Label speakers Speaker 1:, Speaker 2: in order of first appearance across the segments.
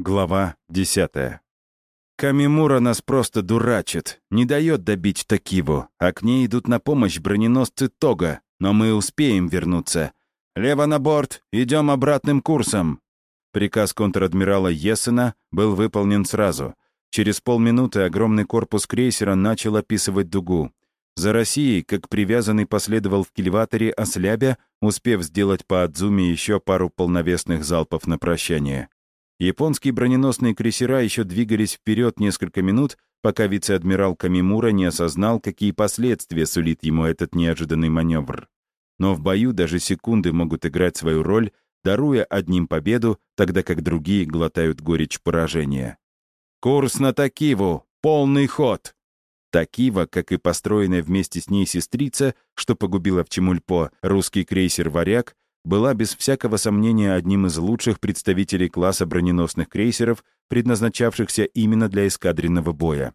Speaker 1: Глава 10. Камимура нас просто дурачит, не дает добить Такиву, а к ней идут на помощь броненосцы Тога, но мы успеем вернуться. Лево на борт, идем обратным курсом. Приказ контр-адмирала Ессена был выполнен сразу. Через полминуты огромный корпус крейсера начал описывать дугу. За Россией, как привязанный, последовал в кильваторе ослябя, успев сделать по Адзуме еще пару полновесных залпов на прощание. Японские броненосные крейсера еще двигались вперед несколько минут, пока вице-адмирал Камимура не осознал, какие последствия сулит ему этот неожиданный маневр. Но в бою даже секунды могут играть свою роль, даруя одним победу, тогда как другие глотают горечь поражения. «Курс на Такиву! Полный ход!» Такива, как и построенная вместе с ней сестрица, что погубила в Чемульпо русский крейсер «Варяг», была без всякого сомнения одним из лучших представителей класса броненосных крейсеров, предназначавшихся именно для эскадренного боя.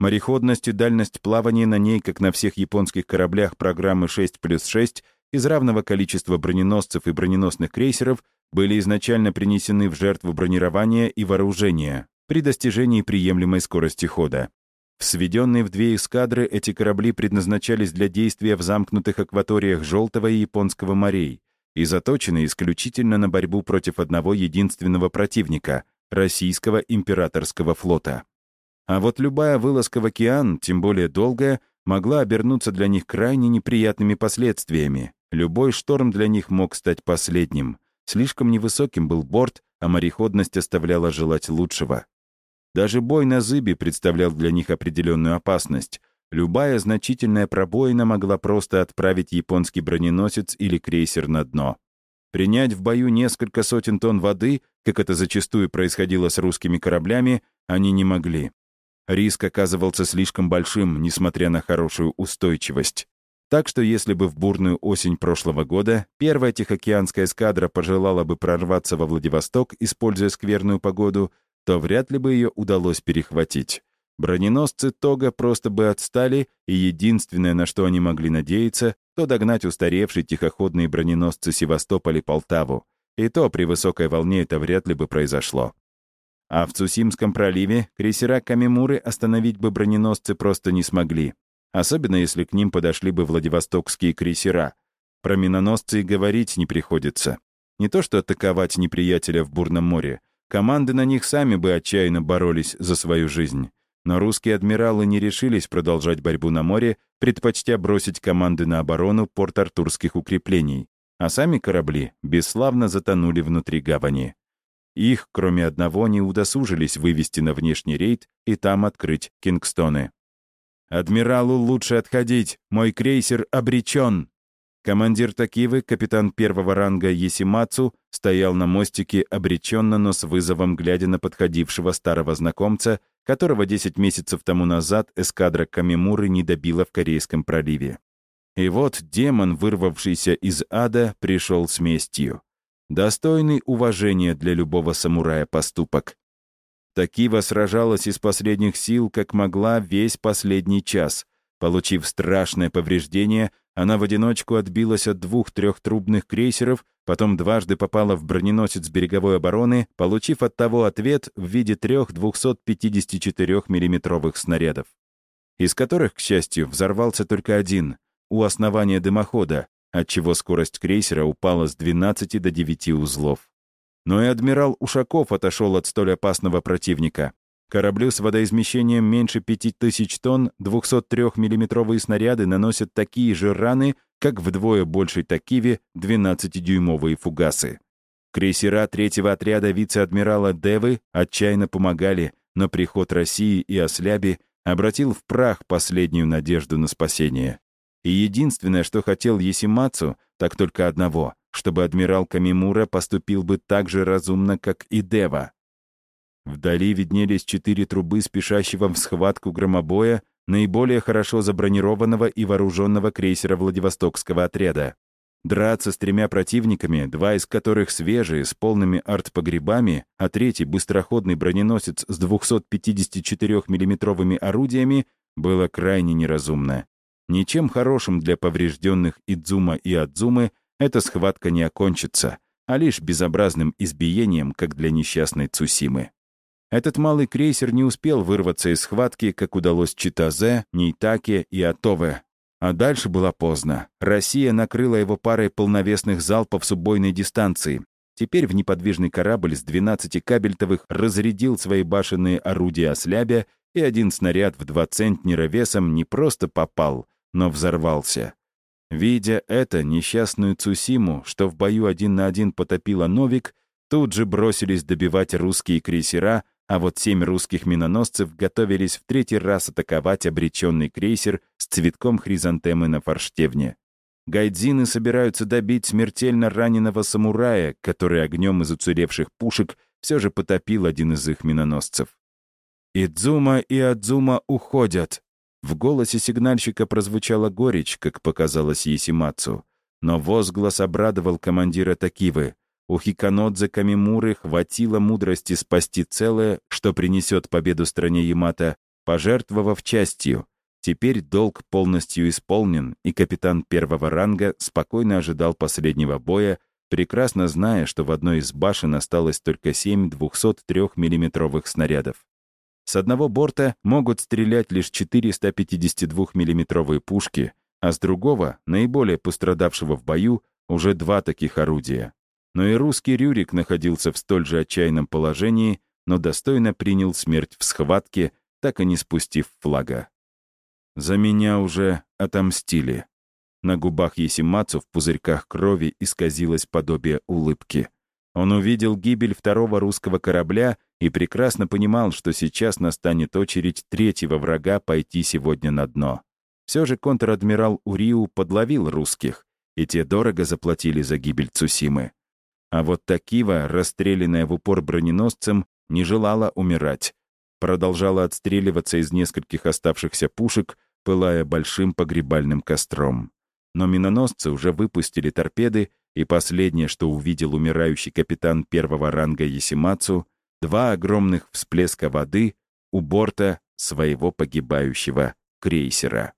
Speaker 1: Мореходность и дальность плавания на ней, как на всех японских кораблях программы 6 плюс 6, из равного количества броненосцев и броненосных крейсеров были изначально принесены в жертву бронирования и вооружения при достижении приемлемой скорости хода. Сведенные в две эскадры эти корабли предназначались для действия в замкнутых акваториях Желтого и Японского морей, и заточены исключительно на борьбу против одного единственного противника — российского императорского флота. А вот любая вылазка в океан, тем более долгая, могла обернуться для них крайне неприятными последствиями. Любой шторм для них мог стать последним. Слишком невысоким был борт, а мореходность оставляла желать лучшего. Даже бой на зыбе представлял для них определенную опасность — Любая значительная пробоина могла просто отправить японский броненосец или крейсер на дно. Принять в бою несколько сотен тонн воды, как это зачастую происходило с русскими кораблями, они не могли. Риск оказывался слишком большим, несмотря на хорошую устойчивость. Так что если бы в бурную осень прошлого года первая Тихоокеанская эскадра пожелала бы прорваться во Владивосток, используя скверную погоду, то вряд ли бы ее удалось перехватить. Броненосцы Тога просто бы отстали, и единственное, на что они могли надеяться, то догнать устаревшие тихоходные броненосцы Севастополь и Полтаву. И то при высокой волне это вряд ли бы произошло. А в Цусимском проливе крейсера Камимуры остановить бы броненосцы просто не смогли. Особенно если к ним подошли бы владивостокские крейсера. Про миноносцы и говорить не приходится. Не то что атаковать неприятеля в бурном море. Команды на них сами бы отчаянно боролись за свою жизнь. Но русские адмиралы не решились продолжать борьбу на море, предпочтя бросить команды на оборону порт-артурских укреплений, а сами корабли бесславно затонули внутри гавани. Их, кроме одного, не удосужились вывести на внешний рейд и там открыть Кингстоны. «Адмиралу лучше отходить, мой крейсер обречен!» Командир Такивы, капитан первого ранга Есимацу, стоял на мостике обреченно, но с вызовом глядя на подходившего старого знакомца, которого 10 месяцев тому назад эскадра Камимуры не добила в Корейском проливе. И вот демон, вырвавшийся из ада, пришел с местью. Достойный уважения для любого самурая поступок. Такива сражалась из последних сил, как могла, весь последний час. Получив страшное повреждение, она в одиночку отбилась от двух трехтрубных крейсеров, потом дважды попала в броненосец береговой обороны, получив от того ответ в виде трех 254 миллиметровых снарядов, из которых, к счастью, взорвался только один, у основания дымохода, отчего скорость крейсера упала с 12 до 9 узлов. Но и адмирал Ушаков отошел от столь опасного противника. Кораблю с водоизмещением меньше 5000 тонн 203 миллиметровые снаряды наносят такие же раны, как вдвое большей Такиве 12-дюймовые фугасы. Крейсера третьего отряда вице-адмирала Девы отчаянно помогали, но приход России и Осляби обратил в прах последнюю надежду на спасение. И единственное, что хотел Есимацу, так только одного, чтобы адмирал Камимура поступил бы так же разумно, как и Дева. Вдали виднелись четыре трубы спешащего в схватку громобоя, наиболее хорошо забронированного и вооруженного крейсера Владивостокского отряда. Драться с тремя противниками, два из которых свежие, с полными артпогребами, а третий — быстроходный броненосец с 254 миллиметровыми орудиями, было крайне неразумно. Ничем хорошим для поврежденных Идзума и Адзумы эта схватка не окончится, а лишь безобразным избиением, как для несчастной Цусимы. Этот малый крейсер не успел вырваться из схватки, как удалось Читазе, Нейтаке и Атове. А дальше было поздно. Россия накрыла его парой полновесных залпов с убойной дистанции. Теперь в неподвижный корабль с 12 кабельтовых разрядил свои башенные орудия ослябя, и один снаряд в два центнера весом не просто попал, но взорвался. Видя это, несчастную Цусиму, что в бою один на один потопила Новик, тут же бросились добивать русские крейсера, а вот семь русских миноносцев готовились в третий раз атаковать обреченный крейсер с цветком хризантемы на форштевне. Гайдзины собираются добить смертельно раненого самурая, который огнем из уцелевших пушек все же потопил один из их миноносцев. «Идзума и Адзума уходят!» В голосе сигнальщика прозвучала горечь, как показалось Есимацу. Но возглас обрадовал командира Такивы. У Хиканодзе Камимуры хватило мудрости спасти целое, что принесет победу стране Ямато, пожертвовав частью. Теперь долг полностью исполнен, и капитан первого ранга спокойно ожидал последнего боя, прекрасно зная, что в одной из башен осталось только семь 203 миллиметровых снарядов. С одного борта могут стрелять лишь 4 152 миллиметровые пушки, а с другого, наиболее пострадавшего в бою, уже два таких орудия. Но и русский Рюрик находился в столь же отчаянном положении, но достойно принял смерть в схватке, так и не спустив флага. За меня уже отомстили. На губах Есимацу в пузырьках крови исказилось подобие улыбки. Он увидел гибель второго русского корабля и прекрасно понимал, что сейчас настанет очередь третьего врага пойти сегодня на дно. Все же контр-адмирал Уриу подловил русских, и те дорого заплатили за гибель Цусимы. А вот Такива, расстрелянная в упор броненосцем, не желала умирать. Продолжала отстреливаться из нескольких оставшихся пушек, пылая большим погребальным костром. Но миноносцы уже выпустили торпеды, и последнее, что увидел умирающий капитан первого ранга Есимацу, два огромных всплеска воды у борта своего погибающего крейсера.